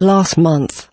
Last month.